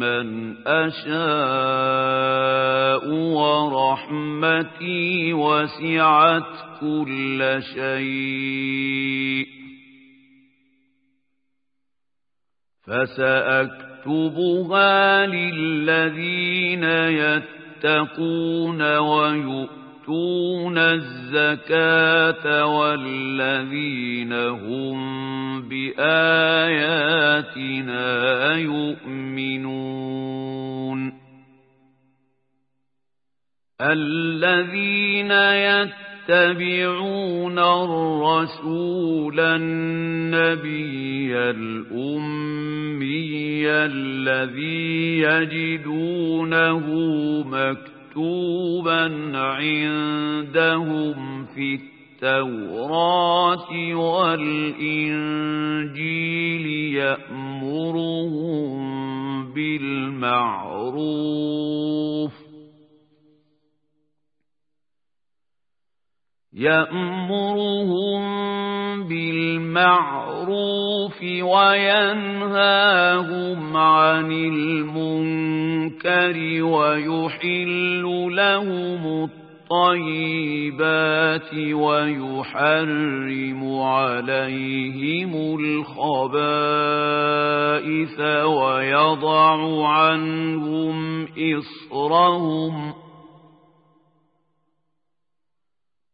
من أشاء ورحمتي وسعت كل شيء فسأكتبها للذين يتقون ويؤمنون يؤتون الزكاة والذين هم بآياتنا يؤمنون. الذين يتبعون الرسول النبي الأمي الذي يجدونه مكتوبا مكتوبا عندهم في التوراة والإنجيل يأمرهم بالمعروف يأمرهم بالمعروف وينهاهم عن المنكر ويحل لهم الطيبات ويحرم عليهم الخبائث ويضع عنهم إصرهم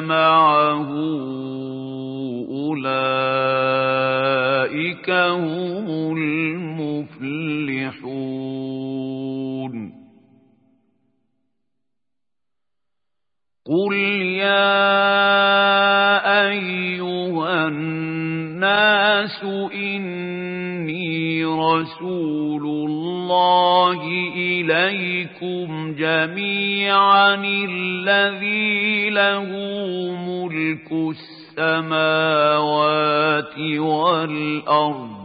معه أولئك هم المفلحون قل يا أيها الناس إني رسول الله إليكم جميعا الذي له ملك السماوات والأرض.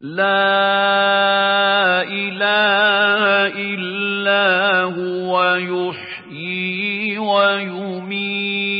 لا إله إلا هو يحيي ويميت.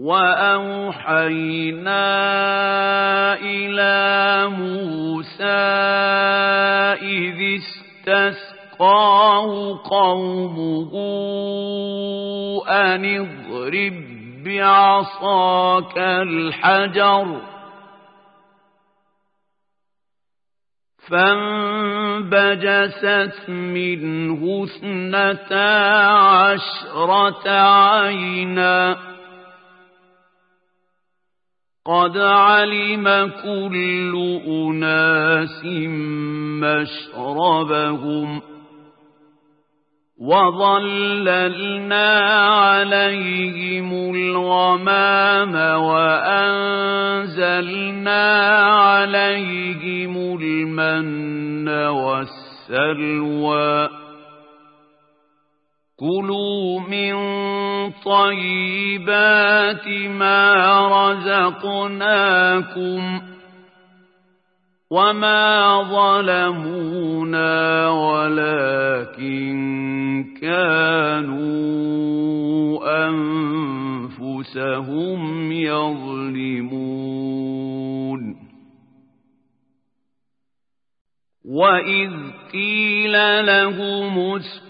وأوحينا إلى موسى إذ استسقاه قومه أن اضرب بعصاك الحجر فانبجست منه اثنتا عشرة عيناً قد علم كل أناس مشربهم وظللنا عليهم الغمام وأنزلنا عليهم المن والسلوى كلوا من طيبات ما رزقناكم وما ظلمونا ولكن كانوا أنفسهم يظلمون. وإذ قيل لهم اسكنوا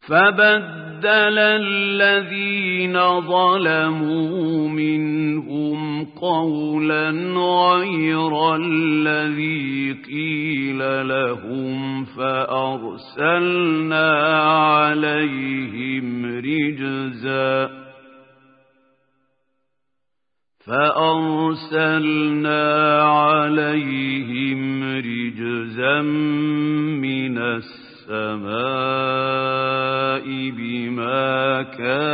فبدل الذين ظلموا منهم قولا غير الذي قيل لهم فأرسلنا عليهم رجزاً. فأرسلنا عليهم رجزا من السماء بما كانوا